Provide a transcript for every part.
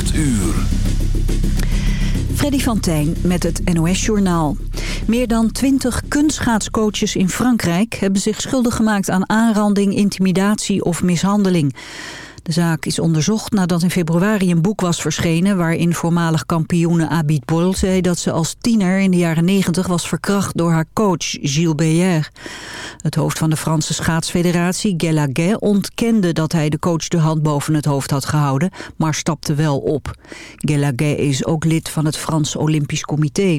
8 uur. Freddy van Tijn met het NOS-journaal. Meer dan twintig kunstschaatscoaches in Frankrijk... hebben zich schuldig gemaakt aan aanranding, intimidatie of mishandeling. De zaak is onderzocht nadat in februari een boek was verschenen... waarin voormalig kampioene Abid Bol zei dat ze als tiener in de jaren 90 was verkracht door haar coach Gilles Beyer. Het hoofd van de Franse schaatsfederatie, Gelaguet, ontkende dat hij de coach de hand boven het hoofd had gehouden, maar stapte wel op. Gelaguet is ook lid van het Frans Olympisch Comité.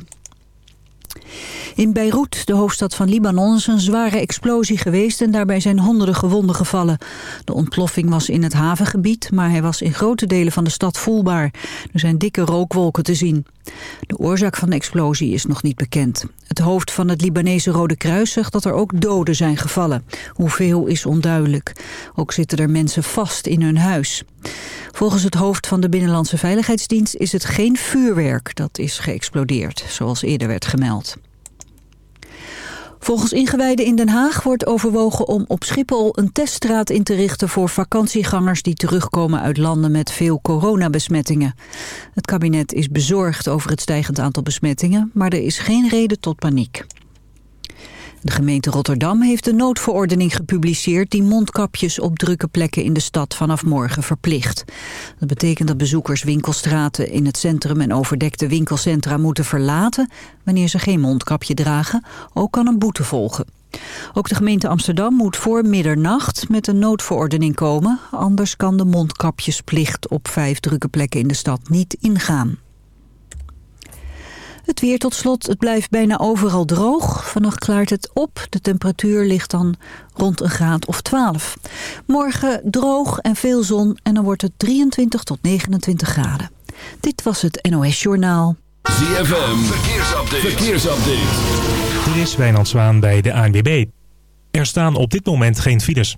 In Beirut, de hoofdstad van Libanon, is een zware explosie geweest en daarbij zijn honderden gewonden gevallen. De ontploffing was in het havengebied, maar hij was in grote delen van de stad voelbaar. Er zijn dikke rookwolken te zien. De oorzaak van de explosie is nog niet bekend. Het hoofd van het Libanese Rode Kruis zegt dat er ook doden zijn gevallen. Hoeveel is onduidelijk. Ook zitten er mensen vast in hun huis. Volgens het hoofd van de Binnenlandse Veiligheidsdienst is het geen vuurwerk dat is geëxplodeerd, zoals eerder werd gemeld. Volgens ingewijden in Den Haag wordt overwogen om op Schiphol een teststraat in te richten voor vakantiegangers die terugkomen uit landen met veel coronabesmettingen. Het kabinet is bezorgd over het stijgend aantal besmettingen, maar er is geen reden tot paniek. De gemeente Rotterdam heeft een noodverordening gepubliceerd... die mondkapjes op drukke plekken in de stad vanaf morgen verplicht. Dat betekent dat bezoekers winkelstraten in het centrum... en overdekte winkelcentra moeten verlaten... wanneer ze geen mondkapje dragen. Ook kan een boete volgen. Ook de gemeente Amsterdam moet voor middernacht met een noodverordening komen. Anders kan de mondkapjesplicht op vijf drukke plekken in de stad niet ingaan. Het weer tot slot, het blijft bijna overal droog. Vannacht klaart het op. De temperatuur ligt dan rond een graad of 12. Morgen droog en veel zon en dan wordt het 23 tot 29 graden. Dit was het NOS Journaal. ZFM, verkeersupdate. verkeersupdate. Er is Wijnand Zwaan bij de ANWB. Er staan op dit moment geen files.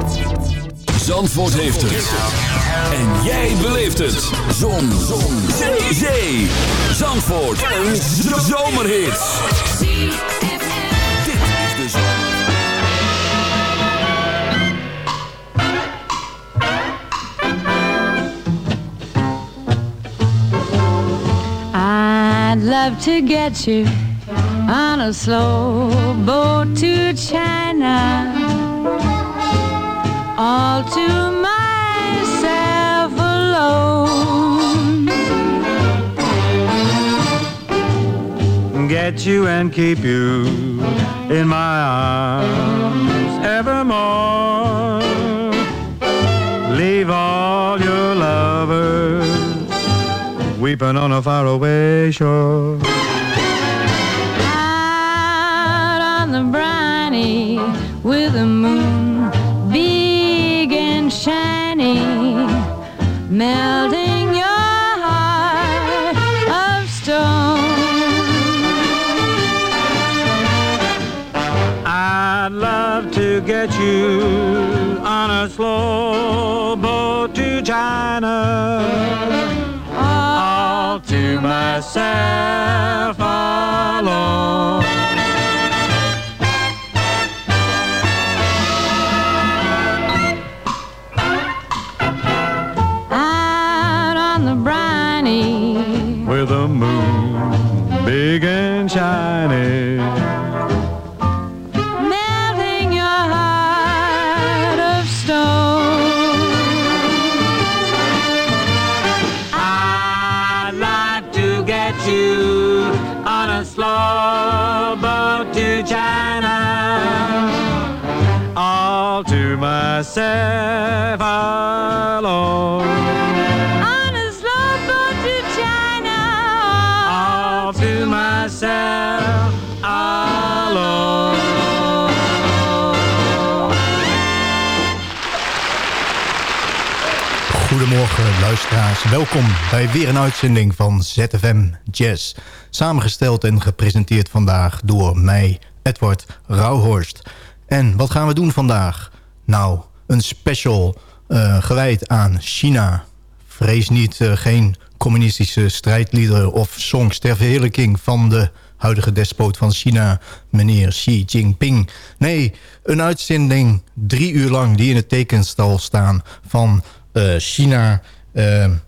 Zandvoort heeft het. En jij beleeft het. Zon. Zon. Zee. Zee. Zandvoort. Een zomerhit. Dit is de zon. I'd love to get you on a slow boat to China. All to myself alone. Get you and keep you in my arms evermore. Leave all your lovers weeping on a faraway shore. Out on the briny with the moon shiny, melting your heart of stone. I'd love to get you on a slow boat to China. Welkom bij weer een uitzending van ZFM Jazz. Samengesteld en gepresenteerd vandaag door mij, Edward Rauhorst. En wat gaan we doen vandaag? Nou, een special uh, gewijd aan China. Vrees niet, uh, geen communistische strijdliederen of songs ter verheerlijking van de huidige despoot van China, meneer Xi Jinping. Nee, een uitzending drie uur lang die in het tekenstal staan van uh, China...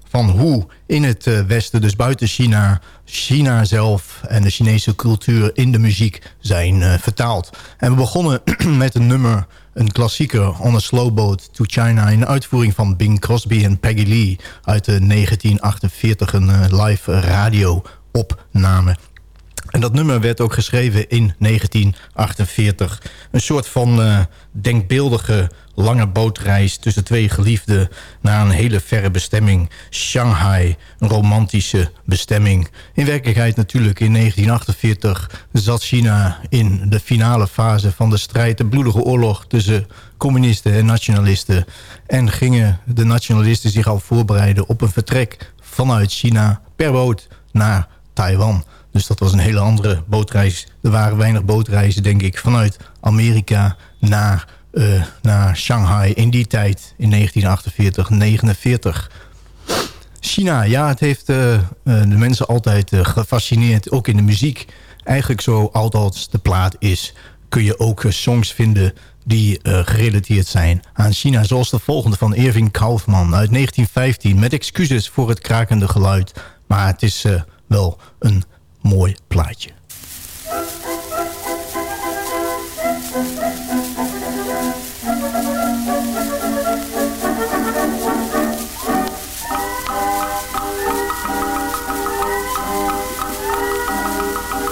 van hoe in het Westen, dus buiten China... China zelf en de Chinese cultuur in de muziek zijn vertaald. En we begonnen met een nummer een klassieker On a Slow Boat to China... in de uitvoering van Bing Crosby en Peggy Lee... uit de 1948, een live radio-opname. En dat nummer werd ook geschreven in 1948. Een soort van uh, denkbeeldige lange bootreis tussen twee geliefden... naar een hele verre bestemming, Shanghai. Een romantische bestemming. In werkelijkheid natuurlijk in 1948 zat China in de finale fase van de strijd... de bloedige oorlog tussen communisten en nationalisten. En gingen de nationalisten zich al voorbereiden op een vertrek vanuit China... per boot naar Taiwan... Dus dat was een hele andere bootreis. Er waren weinig bootreizen, denk ik, vanuit Amerika naar, uh, naar Shanghai in die tijd, in 1948, 49. China, ja, het heeft uh, de mensen altijd gefascineerd, ook in de muziek. Eigenlijk zo altijd de plaat is, kun je ook songs vinden die gerelateerd zijn aan China. Zoals de volgende van Irving Kaufman uit 1915. Met excuses voor het krakende geluid. Maar het is wel een mooi plaatje.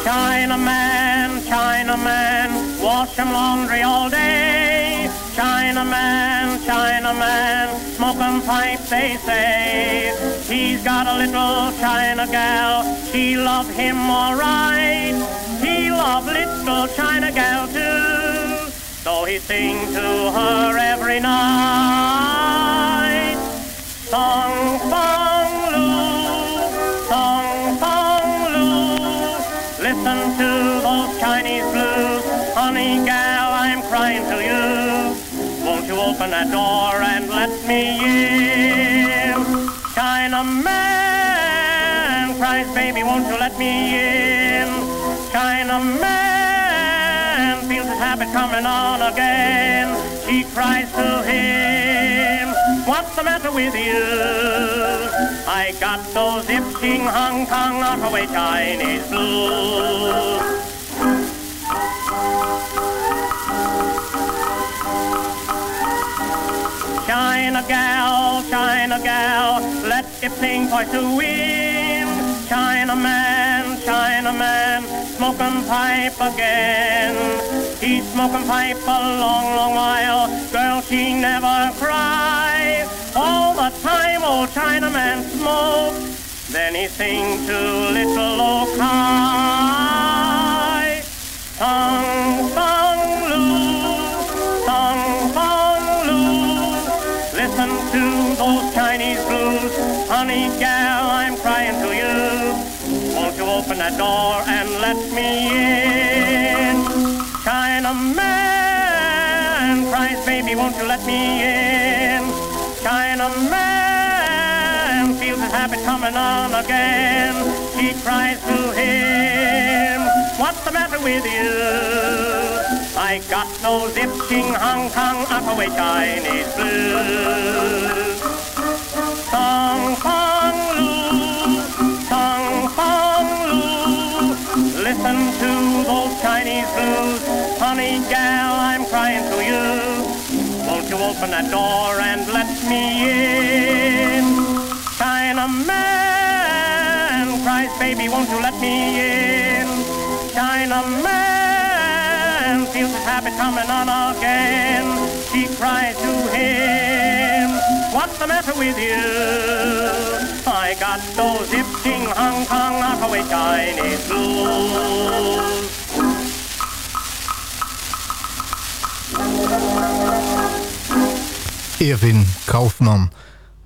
Chinaman, Chinaman, wash him laundry all day. Chinaman, Chinaman, smoking pipe they say. He's got a little China gal, she love him alright. He love little China gal too, so he sing to her every night. Me in? China man cries, baby, won't you let me in? China man feels his habit coming on again. She cries to him, what's the matter with you? I got those itching Hong Kong away Chinese blues. China gal, China gal, let it sing for to win. China man, China man, smoking pipe again. He's smoking pipe a long, long while. Girl, she never cry. All the time old Chinaman smoke. Then he sing to little old Kai. Song, song, those Chinese blues. Honey gal, I'm crying to you. Won't you open that door and let me in? China man cries, baby, won't you let me in? China man feels his habit coming on again. She cries to him, what's the matter with you? I got no zip-ching Hong Kong Aquaway Chinese blues. Open that door and let me in? China man cries, baby, won't you let me in? China man feels his habit coming on again. She cries to him, what's the matter with you? I got those zip-ching Hong Kong Rockaway Chinese blues. Erwin Kaufman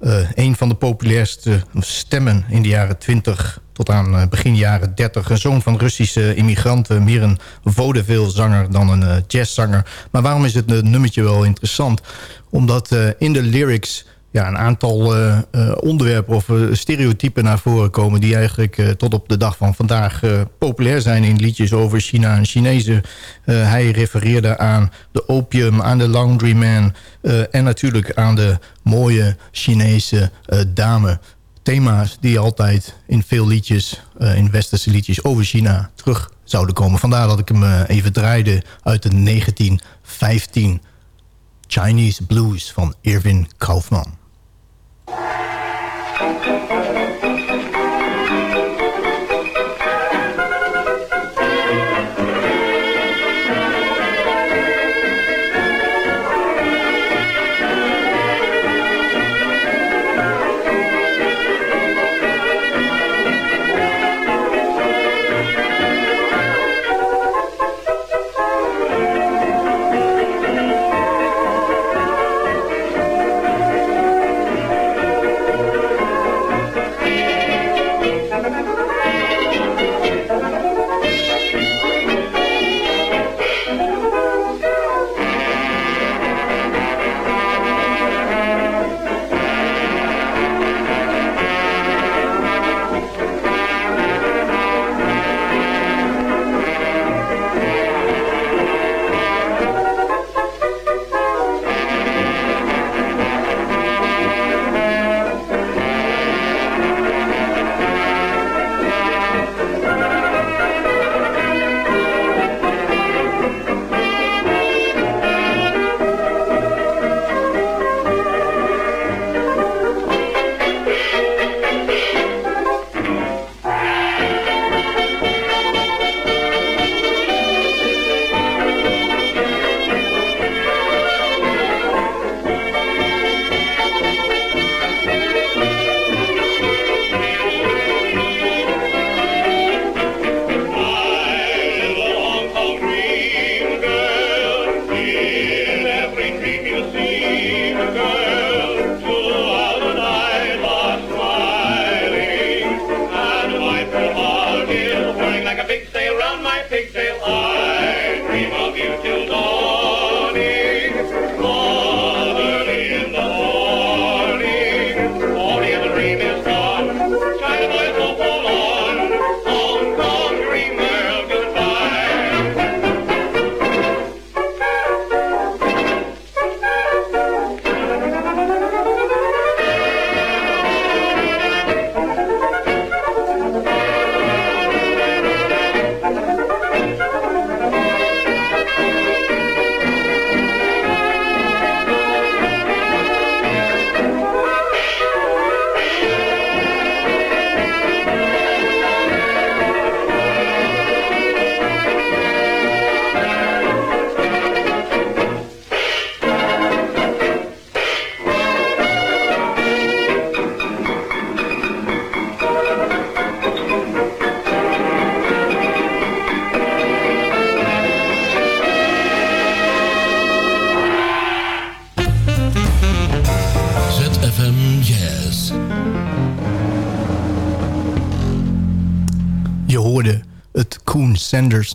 uh, een van de populairste stemmen in de jaren 20 tot aan uh, begin jaren 30. Een zoon van Russische immigranten, meer een vaudeville-zanger dan een uh, jazzzanger. Maar waarom is het nummertje wel interessant? Omdat in de lyrics ja, een aantal uh, uh, onderwerpen of uh, stereotypen naar voren komen... die eigenlijk tot op de dag van vandaag populair zijn in liedjes over China en Chinezen. hij refereerde aan de opium, aan de laundryman... en natuurlijk aan de mooie Chinese dame. Thema's die altijd in veel liedjes, in westerse liedjes over China terug zouden komen. Vandaar dat ik hem even draaide uit de 1915... Chinese Blues van Irvin Kaufman. you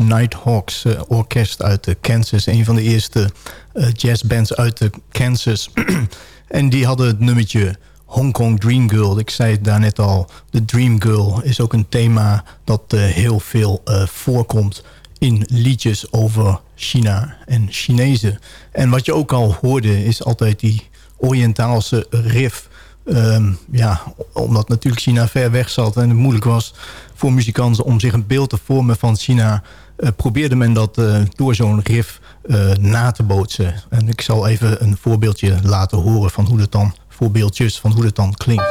Nighthawks uh, Orkest uit uh, Kansas. Een van de eerste uh, jazzbands uit de Kansas. en die hadden het nummertje Hong Kong Dream Girl. Ik zei het daar net al. De Dream Girl is ook een thema dat heel veel voorkomt in liedjes over China en Chinezen. En wat je ook al hoorde is altijd die Oriëntaalse riff... Um, ja, omdat natuurlijk China ver weg zat en het moeilijk was voor muzikanten om zich een beeld te vormen van China... Uh, probeerde men dat uh, door zo'n riff uh, na te bootsen. En ik zal even een voorbeeldje laten horen van hoe het dan... voorbeeldjes van hoe het dan klinkt.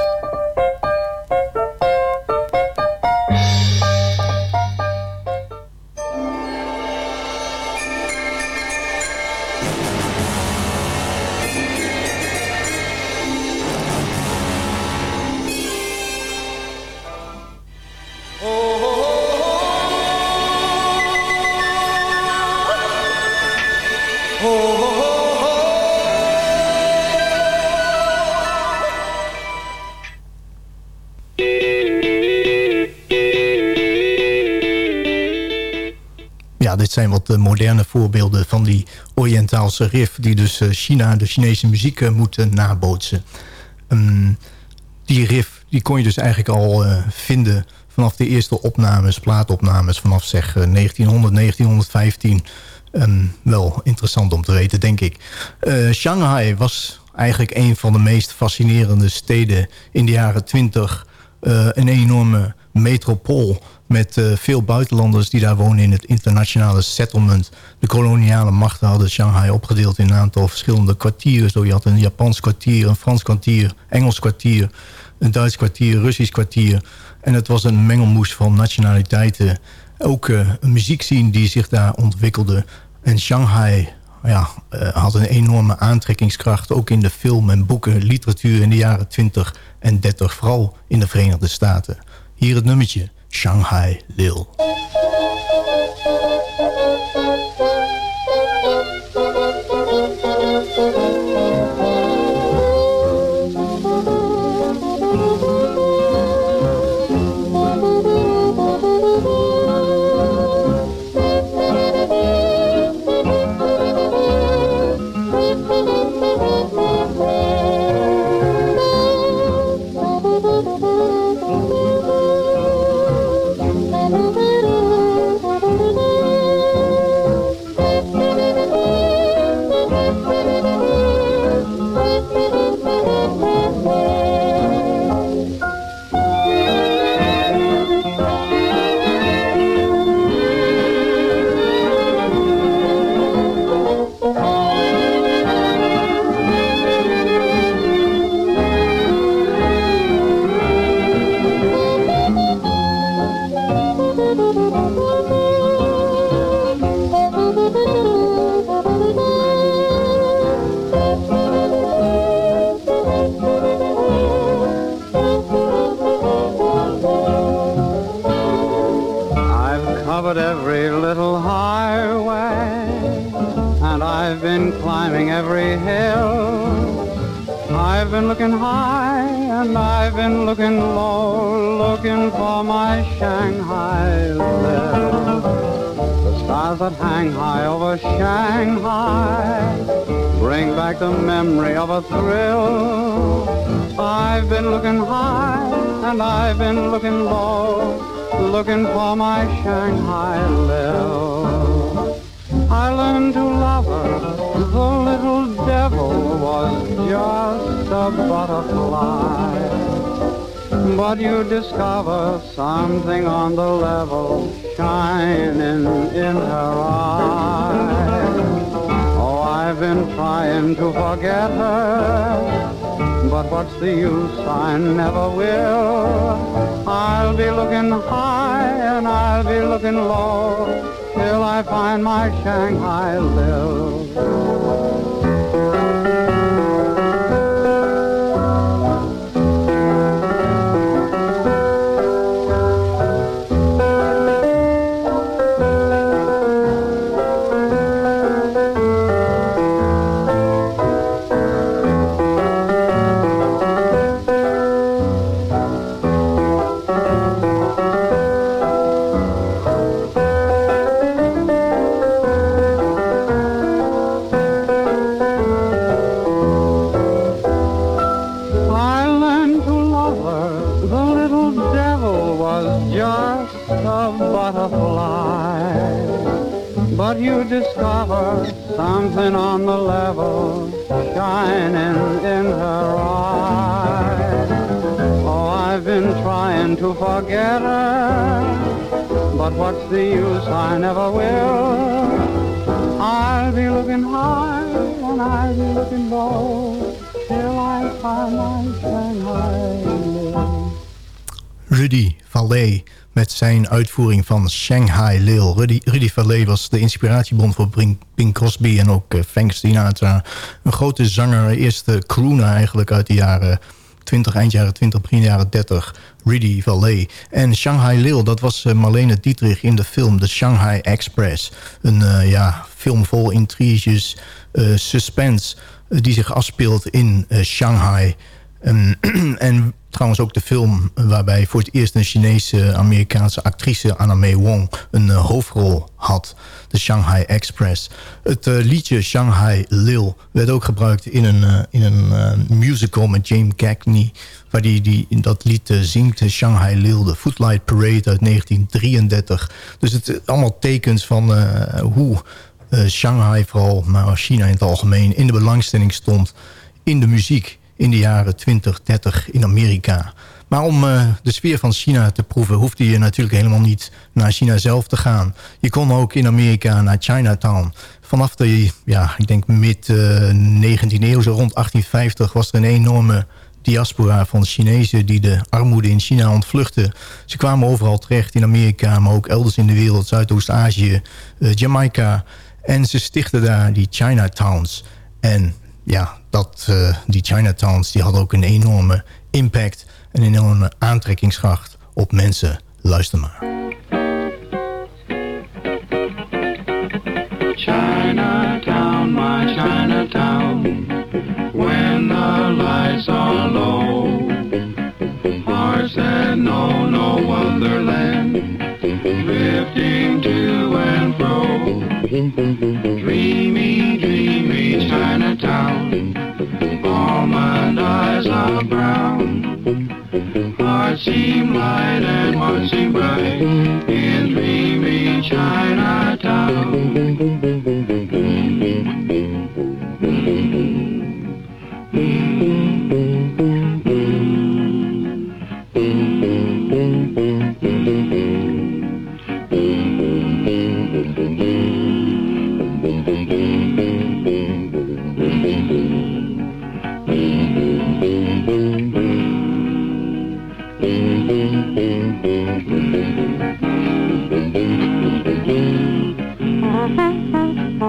Zijn wat moderne voorbeelden van die Oriëntaalse riff... die dus China, de Chinese muziek, moeten nabootsen. Um, die riff die kon je dus eigenlijk al vinden vanaf de eerste opnames, plaatopnames... vanaf zeg 1900, 1915... Um, wel interessant om te weten, denk ik. Shanghai was eigenlijk een van de meest fascinerende steden in de jaren 20. een enorme metropool met uh, veel buitenlanders die daar wonen in het internationale settlement. De koloniale machten hadden Shanghai opgedeeld in een aantal verschillende kwartieren. Zo je had een Japans kwartier, een Frans kwartier, Engels kwartier, een Duits kwartier, Russisch kwartier. En het was een mengelmoes van nationaliteiten. Ook uh, een muziekscene die zich daar ontwikkelde. En Shanghai ja, uh, had een enorme aantrekkingskracht. Ook in de film en boeken, literatuur in de jaren 20 en 30. Vooral in de Verenigde Staten. Hier het nummertje Shanghai Lil. looking high and I've been looking low, looking for my Shanghai Lil. I learned to love her, the little devil was just a butterfly. But you discover something on the level shining in her eyes. Oh, I've been trying to forget her the use, I never will. I'll be looking high and I'll be looking low till I find my Shanghai Lil. Zijn uitvoering van Shanghai Lil. Rudy, Rudy Valet was de inspiratiebron voor Bing Crosby en ook uh, Frank Sinatra. Een grote zanger, eerste crooner eigenlijk uit de jaren 20, eind jaren 20, begin jaren 30. Rudy Valet. En Shanghai Lil, dat was uh, Marlene Dietrich in de film The Shanghai Express. Een uh, ja, film vol intriges, suspense, die zich afspeelt in Shanghai... En, en trouwens ook de film waarbij voor het eerst een Chinese-Amerikaanse actrice Anna May Wong een hoofdrol had. De Shanghai Express. Het liedje Shanghai Lil werd ook gebruikt in een, in een musical met James Cagney waar die, die in dat lied zingt, Shanghai Lil, de Footlight Parade uit 1933. Dus het allemaal tekens van hoe Shanghai vooral, maar China in het algemeen... in de belangstelling stond in de muziek in de jaren 20, 30 in Amerika. Maar om uh, de sfeer van China te proeven... hoefde je natuurlijk helemaal niet naar China zelf te gaan. Je kon ook in Amerika naar Chinatown. Vanaf de, ja, ik denk mid uh, 19e eeuw, zo rond 1850... was er een enorme diaspora van Chinezen die de armoede in China ontvluchten. Ze kwamen overal terecht in Amerika, maar ook elders in de wereld, Zuidoost-Azië, uh, Jamaica. En ze stichten daar die Chinatowns. En ja, dat, uh, die Chinatowns die hadden ook een enorme impact... een enorme aantrekkingskracht op mensen. Luister maar. Chinatown, my Chinatown When the lights are low Hearts that know no wonderland Drifting to and fro dreamy Chinatown. Almond eyes are brown. Hearts seem light and hearts seem bright in dreamy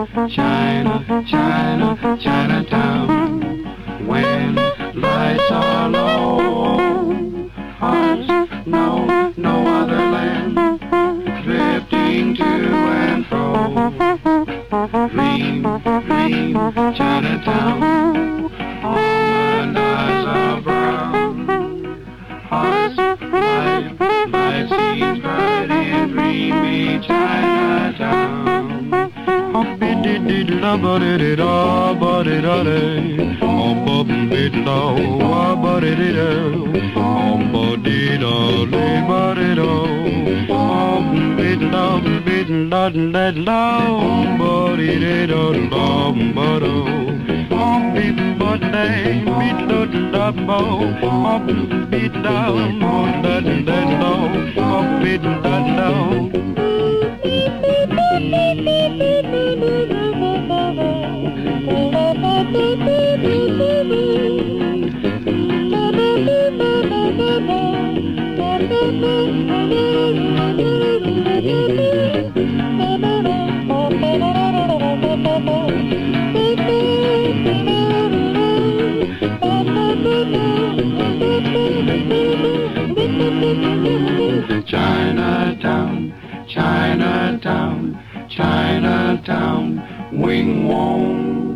China, China, Chinatown. When lights are low, hearts know no other land. Drifting to and fro. Dream, dream, Chinatown. All eyes are brown. Hearts, life, life seems bright and dreamy Chinatown. Da ba de da ba da de om ba bid da wa ba de de da om ba de da le ba de da om bid da bid da da da om ba de da da ba da om ba da da om da da da da om da da Chinatown, Chinatown, Wing Wong.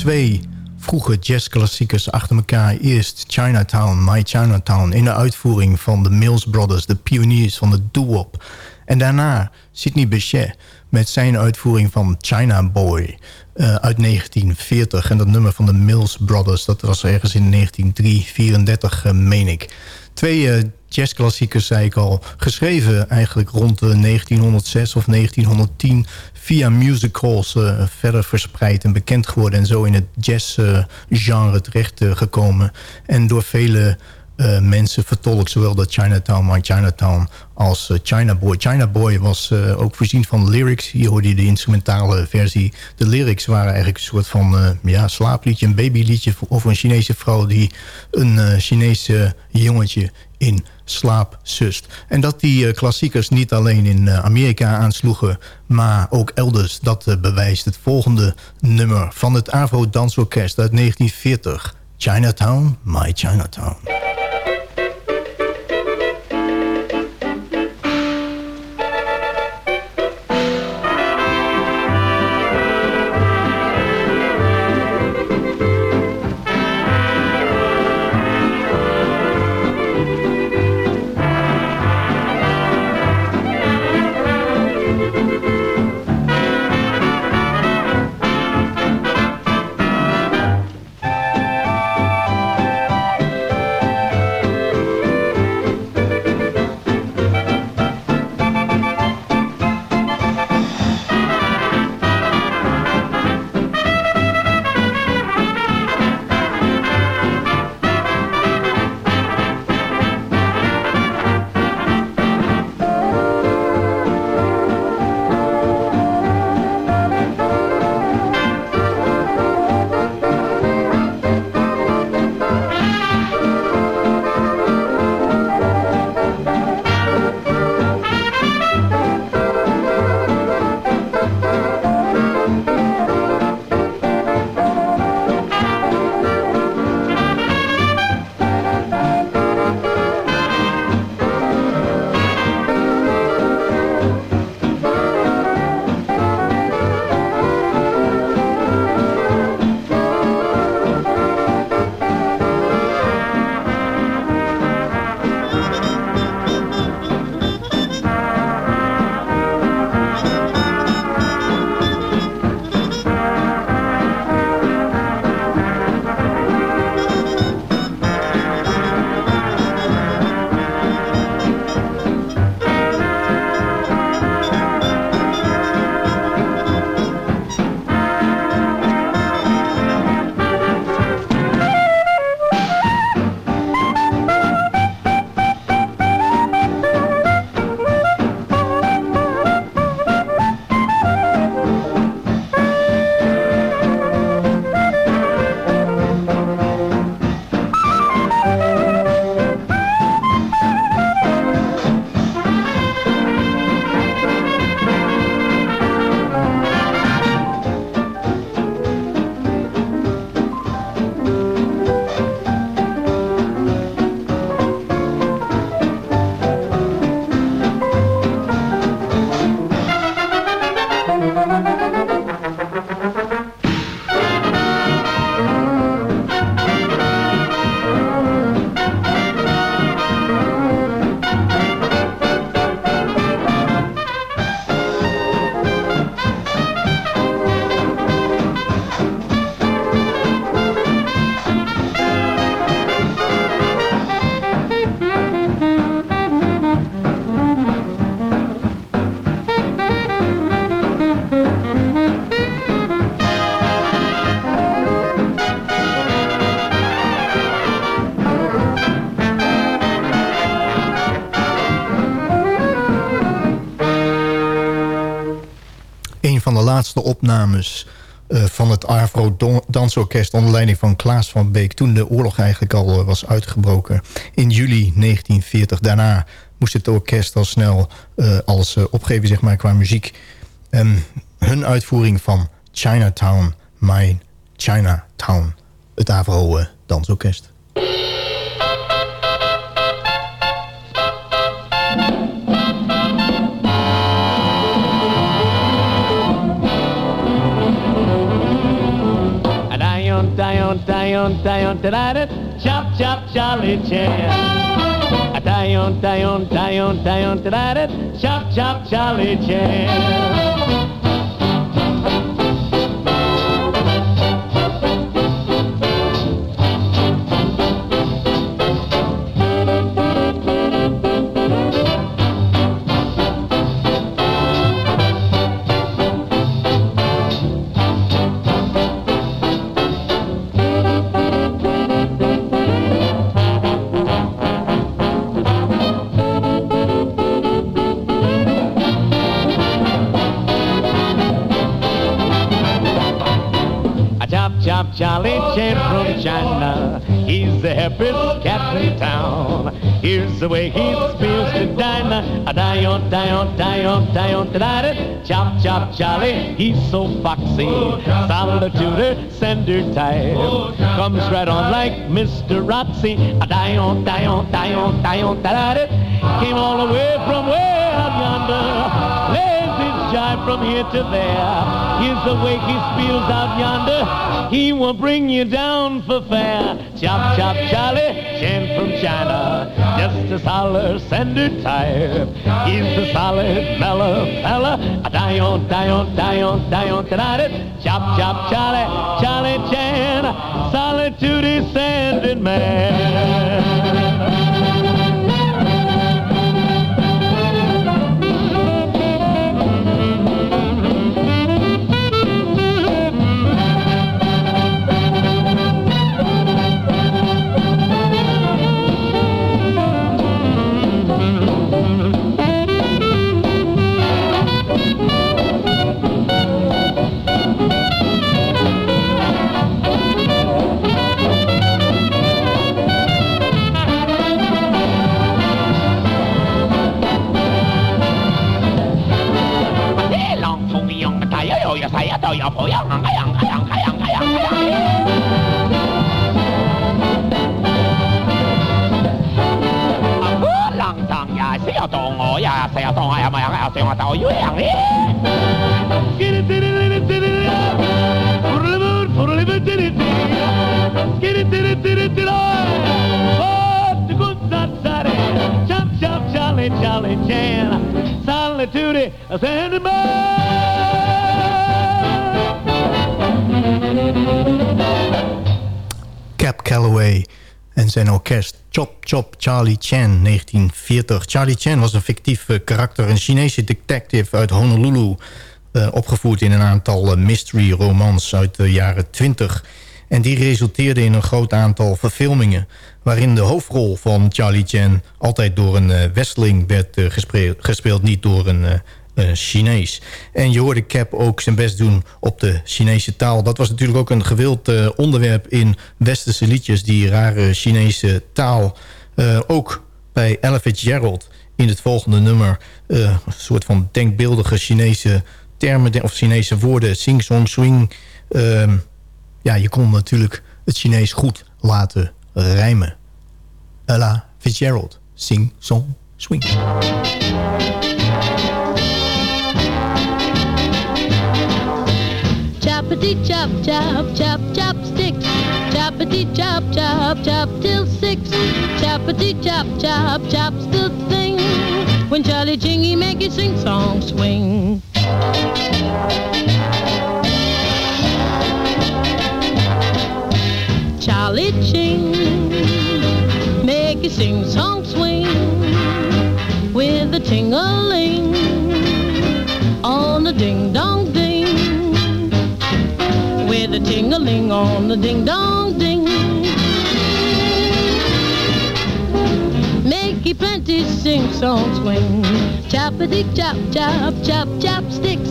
Twee vroege jazzklassiekers achter elkaar. Eerst Chinatown, My Chinatown... in de uitvoering van de Mills Brothers, de pioniers van de doo-wop. En daarna Sidney Bechet met zijn uitvoering van China Boy... Uh, uit 1940. En dat nummer van de Mills Brothers, dat was ergens in 1934, uh, meen ik. Twee uh, jazzklassiekers, zei ik al, geschreven eigenlijk rond 1906 of 1910 via musicals uh, verder verspreid en bekend geworden... en zo in het jazzgenre uh, terecht uh, gekomen. En door vele mensen vertolkt zowel de Chinatown, My Chinatown als China Boy. China Boy was ook voorzien van lyrics. Hier hoorde je de instrumentale versie. De lyrics waren eigenlijk een soort van ja, slaapliedje, een babyliedje... over een Chinese vrouw die een Chinese jongetje in slaap zust. En dat die uh, klassiekers niet alleen in uh, Amerika aansloegen... maar ook elders, dat uh, bewijst het volgende nummer... van het Avro Dansorkest uit 1940. Chinatown, My Chinatown. Laatste opnames uh, van het Arvo Dansorkest... onder leiding van Klaas van Beek... toen de oorlog eigenlijk al uh, was uitgebroken in juli 1940. Daarna moest het orkest al snel uh, alles opgeven zeg maar, qua muziek. En hun uitvoering van Chinatown, My Chinatown. Het Avro Dansorkest. Die-on, die-on, die-on, da-da-da, chop, chop, Charlie Chan. A die-on, die-on, die-on, die-on, da-da-da, chop, chop, Charlie Chan. Charlie Chan from China. He's the happiest cat in town. Here's the way he spills to Dinah. A die on, die on, die on, die on, Chop chop Charlie, he's so foxy. Solitude, sender type. Comes right on like Mr. Rotsy. A die on, die on, die on, die on, Came all the way from way out yonder. Jive from here to there. Here's the way he spills out yonder. He will bring you down for fair. Chop, chop, Charlie, Chan from China. Just a solid sender type. He's the solid mellow fella. A die on, die on, die on, die on tonight. It. Chop, chop, Charlie, Charlie Chan. Solitude is sending man. Chop, chop, Charlie, Charlie Chan. Solitude, send Calloway en zijn orkest Chop Chop Charlie Chan 1940. Charlie Chan was een fictief eh, karakter, een Chinese detective uit Honolulu... eh, opgevoerd in een aantal eh, mystery romans uit de jaren 20. En die resulteerde in een groot aantal verfilmingen... waarin de hoofdrol van Charlie Chan altijd door een westeling werd gespeeld, niet door een Chinees. En je hoorde Cap ook zijn best doen op de Chinese taal. Dat was natuurlijk ook een gewild eh, onderwerp in westerse liedjes... die rare Chinese taal. Eh, ook bij Ella Fitzgerald in het volgende nummer... eh, een soort van denkbeeldige Chinese termen of Chinese woorden. Sing, song, swing. Ehm, ja, je kon natuurlijk het Chinees goed laten rijmen. Ella Fitzgerald. Sing, song, swing. Choppity chop chop chop chopsticks. Choppity chop chop chop till six. Choppity chop chop chop's the thing. When Charlie Chingy make you sing song swing. Charlie Ching make you sing song swing with a ting-a-ling on the ding dong ding a ting-a-ling on the ding-dong ding. Make you plenty sing song swing. Choppity chop chop chop chopsticks.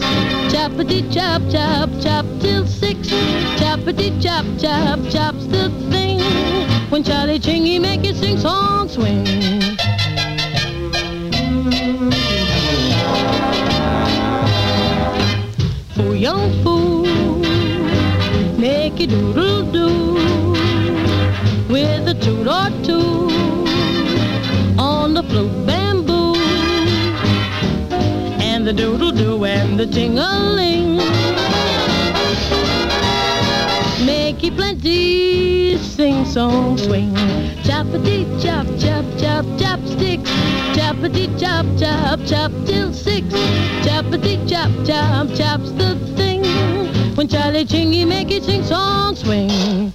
Choppity chop chop chop till six. Choppity chop chop chop's the thing. When Charlie Chingy make you sing song swing. Young fool it doodle doo with a toot or two on the flute bamboo and the doodle doo and the. Make Make you plenty sing song swing. Choppity chop chop chop chopsticks. Choppity chop chop chop till six. Choppity chop chop chops the thing. When Charlie Chingy make it sing song swing.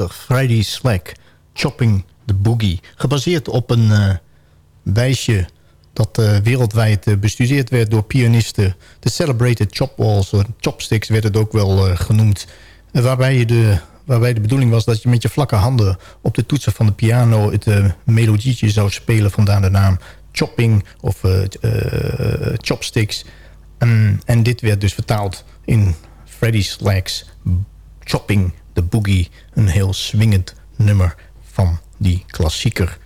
Friday Slack, Chopping the Boogie. Gebaseerd op een uh, wijsje dat uh, wereldwijd uh, bestudeerd werd door pianisten. De Celebrated Chopwalls, chopsticks werd het ook wel genoemd. waarbij, je de, waarbij de bedoeling was dat je met je vlakke handen op de toetsen van de piano het melodietje zou spelen. Vandaar de naam chopping of chopsticks. En, en dit werd dus vertaald in Freddie Slack's Chopping the Boogie. Een heel swingend nummer van die klassieker.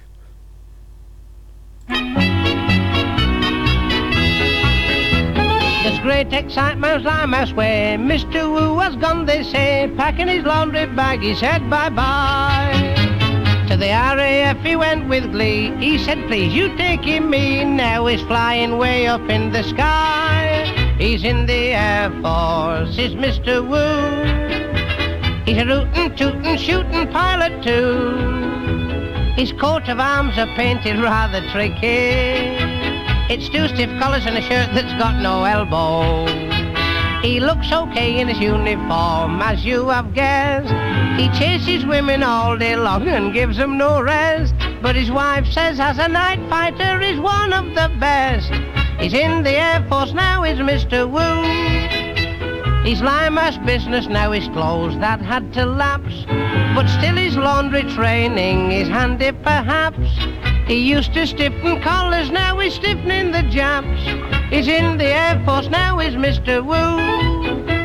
There's great excitement I'm elsewhere. Mr. Wu has gone, they say, packing his laundry bag, he said bye-bye. To the RAF he went with glee. He said, please, you take him me. Now he's flying way up in the sky. He's in the Air Force, is Mr. Wu. He's a mm, rootin', tootin', mm, shootin' pilot too. His coat of arms are painted rather tricky. It's two stiff collars and a shirt that's got no elbow. He looks okay in his uniform, as you have guessed. He chases women all day long and gives them no rest. But his wife says as a night fighter is one of the best. He's in the Air Force now, is Mr. Wu. His Limehouse business now is closed, that had to lapse. But still his laundry training is handy perhaps. He used to stiffen collars, now he's stiffening the Japs. He's in the Air Force, now is Mr. Wu.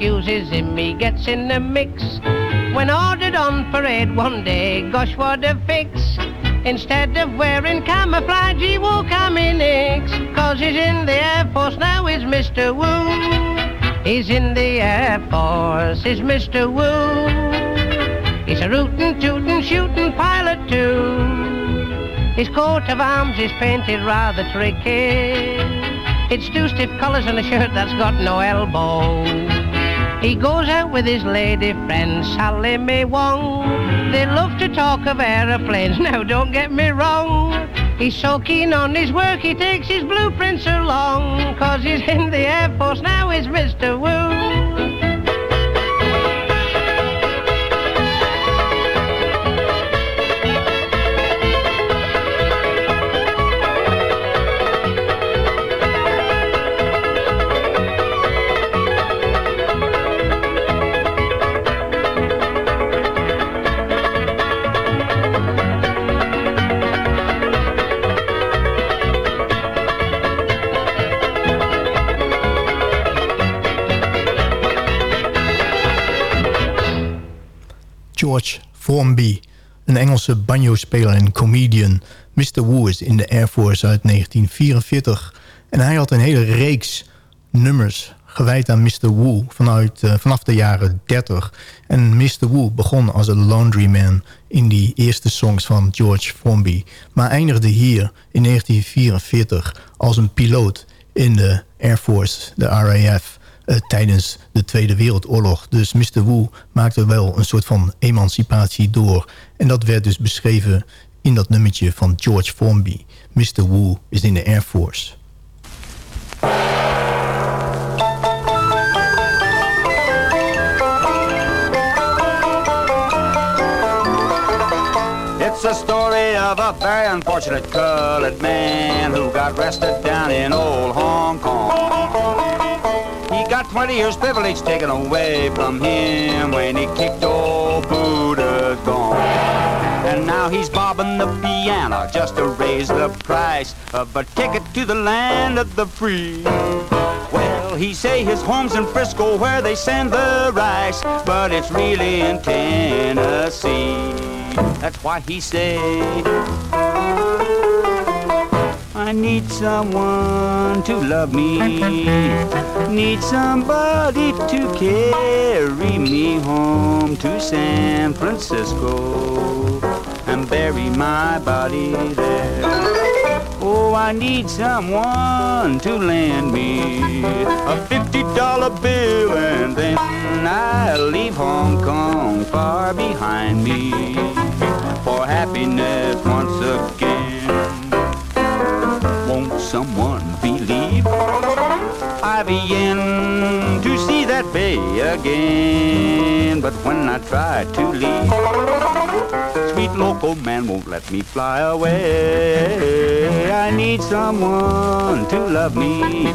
Him, he gets in the mix. When ordered on parade one day, gosh what a fix. Instead of wearing camouflage, he wore Caminix. Cause he's in the Air Force now, is Mr. Wu. He's in the Air Force, is Mr. Wu. He's a rootin', tootin', shootin' pilot too. His coat of arms is painted rather tricky. It's two stiff collars and a shirt that's got no elbow. He goes out with his lady friend Sally Mae Wong. They love to talk of aeroplanes, now don't get me wrong. He's so keen on his work, he takes his blueprints along. Cause he's in the Air Force now, is Mr. Wu. George Formby, een Engelse banjo-speler en comedian. Mr. Wu is in de Air Force uit 1944. En hij had een hele reeks nummers gewijd aan Mr. Wu vanuit, eh, vanaf de jaren 30. En Mr. Wu begon als een laundryman in die eerste songs van George Formby. Maar eindigde hier in 1944 als een piloot in de Air Force, de RAF... eh, tijdens de Tweede Wereldoorlog. Dus Mr. Wu maakte wel een soort van emancipatie door. En dat werd dus beschreven in dat nummertje van George Formby. Mr. Wu is in de Air Force. It's a story of a very unfortunate colored man who got down in old Hong Kong. Got 20 years privilege taken away from him when he kicked old Buddha's gone. And now he's bobbing the piano just to raise the price of a ticket to the land of the free. Well, he say his home's in Frisco where they send the rice, but it's really in Tennessee. That's why he say, I need someone to love me. Need somebody to carry me home to San Francisco and bury my body there. Oh, I need someone to lend me a $50 bill and then I'll leave Hong Kong far behind me for happiness once again. Someone believe I begin to see that bay again? But when I try to leave, sweet local man won't let me fly away. I need someone to love me.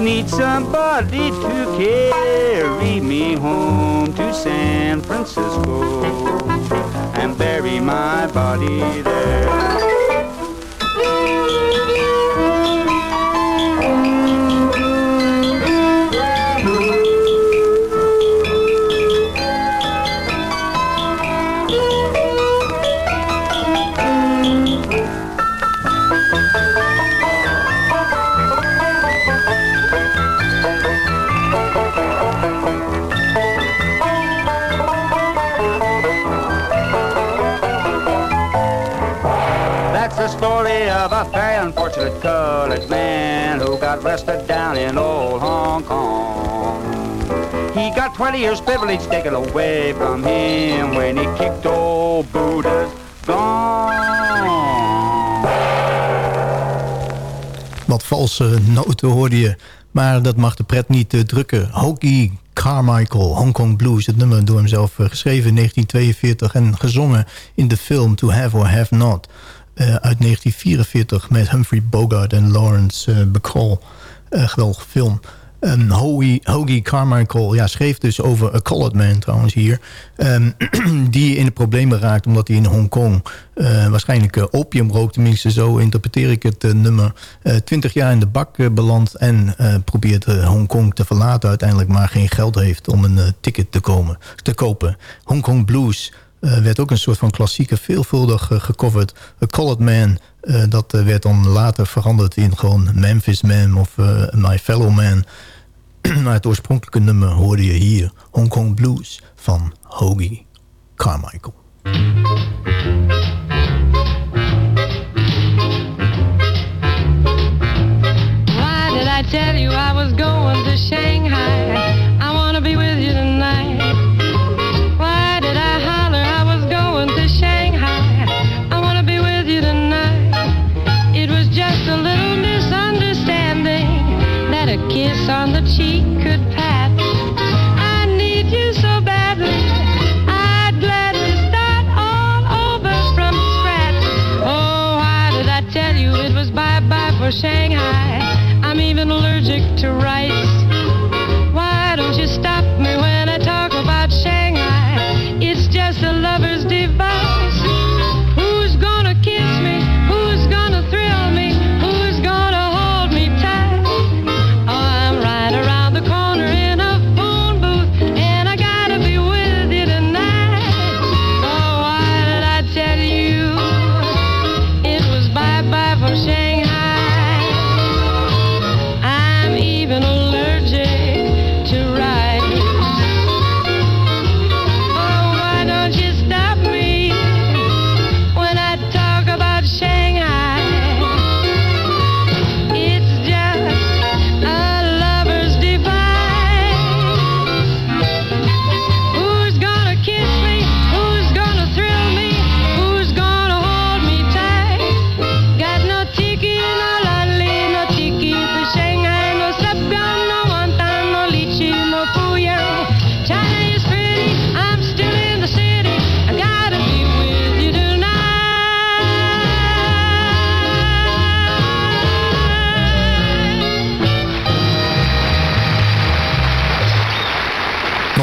Need somebody to carry me home to San Francisco and bury my body there. Colored man who got arrested down in old Hong Kong. He got 20 years privilege taken away from him when he kicked old Buddha's gone. Wat valse noten hoorde je. Maar dat mag de pret niet uh, drukken. Hokie Carmichael, Hong Kong Blues. Het nummer door hemzelf uh, geschreven in 1942 en gezongen in de film To Have or Have Not. Uh, uit 1944 met Humphrey Bogart en Lawrence uh, Bacall. geweldige film. Um, Hoagie, Carmichael ja, schreef dus over A Colored Man trouwens hier. Um, die in de problemen raakt omdat hij in Hongkong uh, waarschijnlijk opium rookt. Tenminste, zo interpreteer ik het nummer. Twintig jaar in de bak belandt en probeert Hongkong te verlaten. Uiteindelijk maar geen geld heeft om een ticket te, komen, te kopen. Hongkong Blues werd ook een soort van klassieke veelvuldig gecoverd. A Colored Man, dat werd dan later veranderd in gewoon Memphis Man of My Fellow Man. Maar het oorspronkelijke nummer hoorde je hier. Hong Kong Blues van Hoagie Carmichael.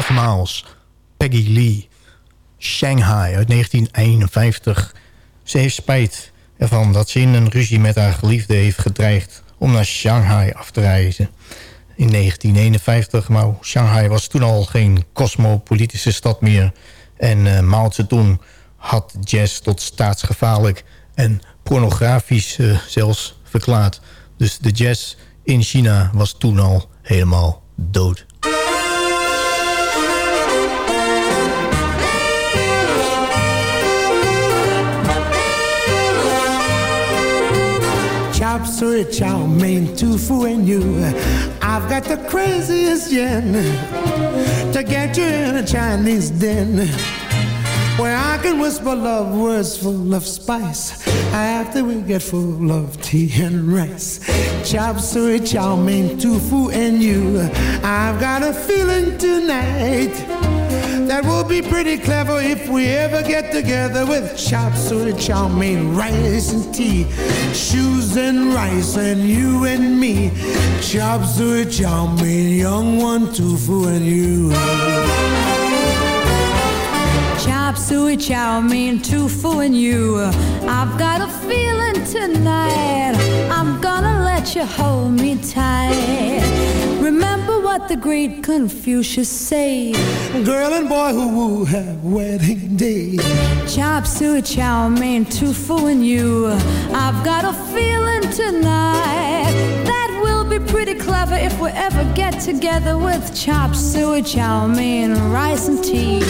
Nogmaals, Peggy Lee, Shanghai uit 1951. Ze heeft spijt ervan dat ze in een ruzie met haar geliefde heeft gedreigd... om naar Shanghai af te reizen. In 1951, maar Shanghai was toen al geen cosmopolitische stad meer... en uh, Mao Zedong had jazz tot staatsgevaarlijk... en pornografisch uh, zelfs verklaard. Dus de jazz in China was toen al helemaal dood. Suey chow mein tofu and you I've got the craziest yen to get you in a Chinese den. Where I can whisper love words full of spice. After we get full of tea and rice. Chop suey chow mein tofu and you I've got a feeling tonight that will be pretty clever if we ever get together with chop suey chow mein, rice and tea, shoes and rice and you and me. Chop suey chow mein, young one tofu and you. Chop suey chow mein, tofu and you. I've got a feeling tonight. I'm gonna let you hold me tight. Remember what the great Confucius say. Girl and boy who woo have wedding day. Chop suey chow mein, tofu and you. I've got a feeling tonight that we'll be pretty clever if we ever get together with chop suey chow mein, rice and tea.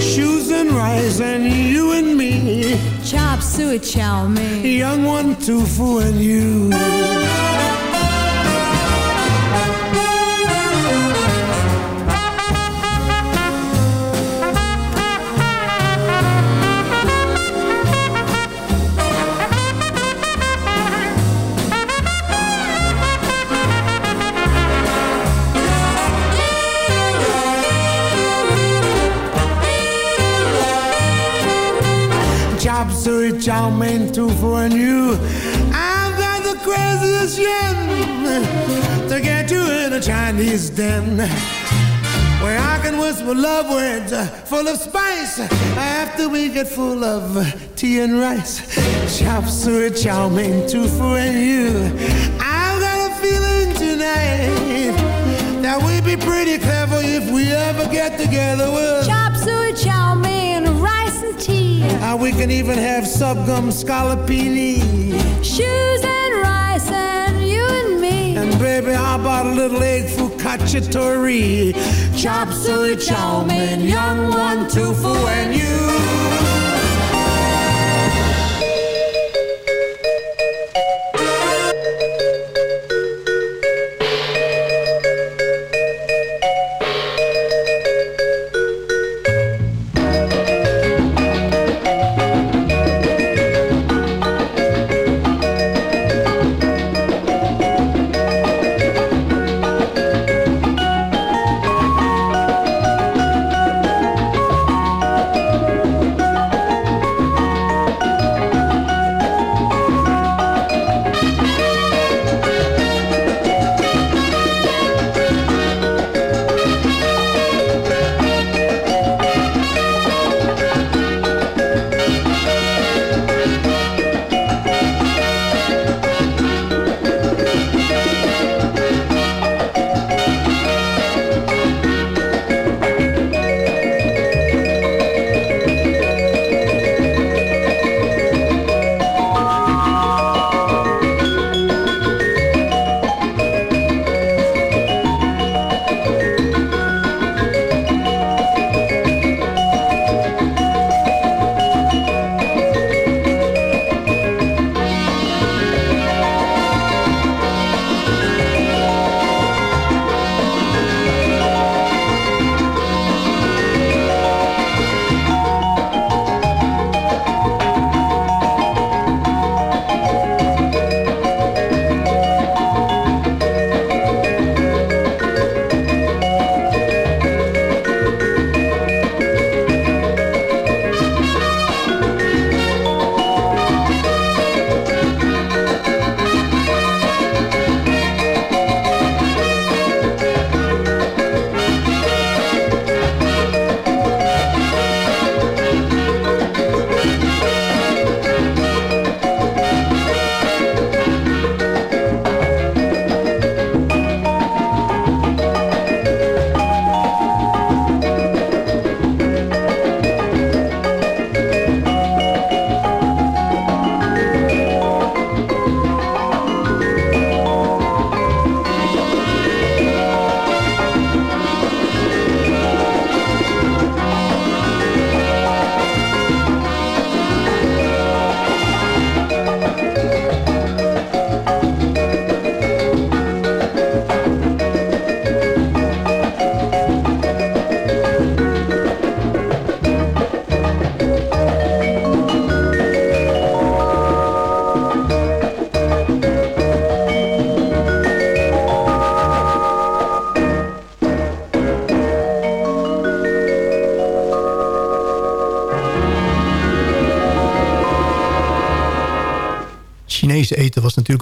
Shoes and rice and you and me. Chop suey chow mein. Young one, two, four, and you. Chow mein two for a new. I've got the craziest yen to get you in a Chinese den. Where I can whisper love words full of spice after we get full of tea and rice. Chop suey chow mein two for you. I've got a feeling tonight that we'd be pretty clever if we ever get together and we can even have subgum scallopini. Shoes and rice and you and me. And baby, how about a little egg focacciatore? Chop suey chow mein, young one, two for when you.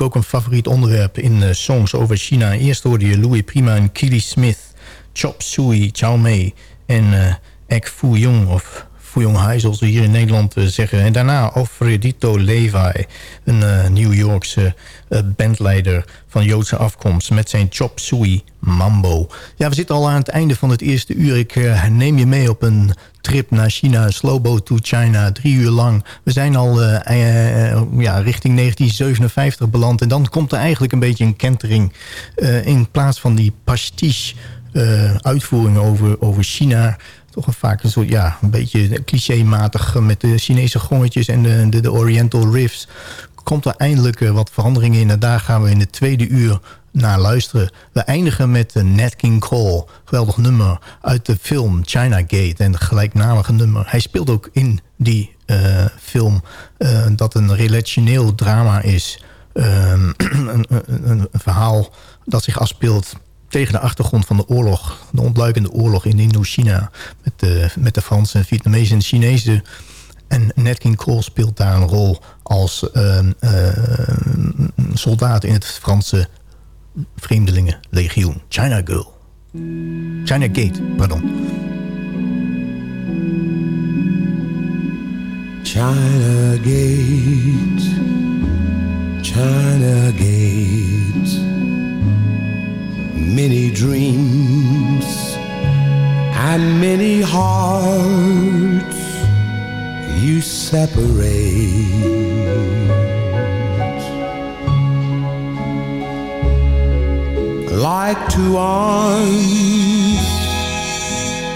Ook een favoriet onderwerp in uh, songs over China. Eerst hoorde je Louis Prima en Keely Smith, Chop Suey, Chow Mei en uh, Egg Foo Young of Fuyong zoals we hier in Nederland eh, zeggen. En daarna Alfredito Levi, een uh, New Yorkse uh, bandleider van Joodse afkomst... met zijn Chop Suey Mambo. Ja, we zitten al aan het einde van het eerste uur. Ik neem je mee op een trip naar China, Slowboat to China, drie uur lang. We zijn al ja, richting 1957 beland. En dan komt er eigenlijk een beetje een kentering... in plaats van die pastiche uitvoeringen over, over China toch vaak een soort, ja, een beetje clichématig met de Chinese gongetjes en de, de, de Oriental riffs. Komt er eindelijk eh, wat veranderingen in en daar gaan we in de tweede uur naar luisteren. We eindigen met uh, Nat King Cole, geweldig nummer uit de film China Gate en gelijknamige nummer. Hij speelt ook in die uh, film dat een relationeel drama is. een, een, een, verhaal dat zich afspeelt tegen de achtergrond van de oorlog. De ontluikende oorlog in Indochina. Met de, met de Fransen, Vietnamezen en Chinezen. En Nat King Cole speelt daar een rol als uh, uh, soldaat in het Franse Vreemdelingenlegioen. China Girl. China Gate, pardon. China Gate, China Gate. Many dreams and many hearts you separate. Like two arms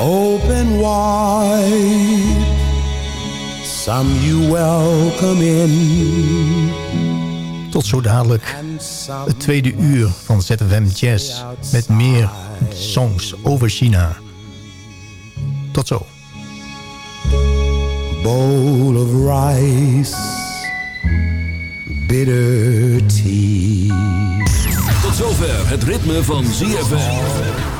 open wide some you welcome in. Tot zo dadelijk het tweede uur van ZFM Jazz met meer songs over China. Tot zo. Bowl of rice, bitter tea. Tot zover het ritme van ZFM.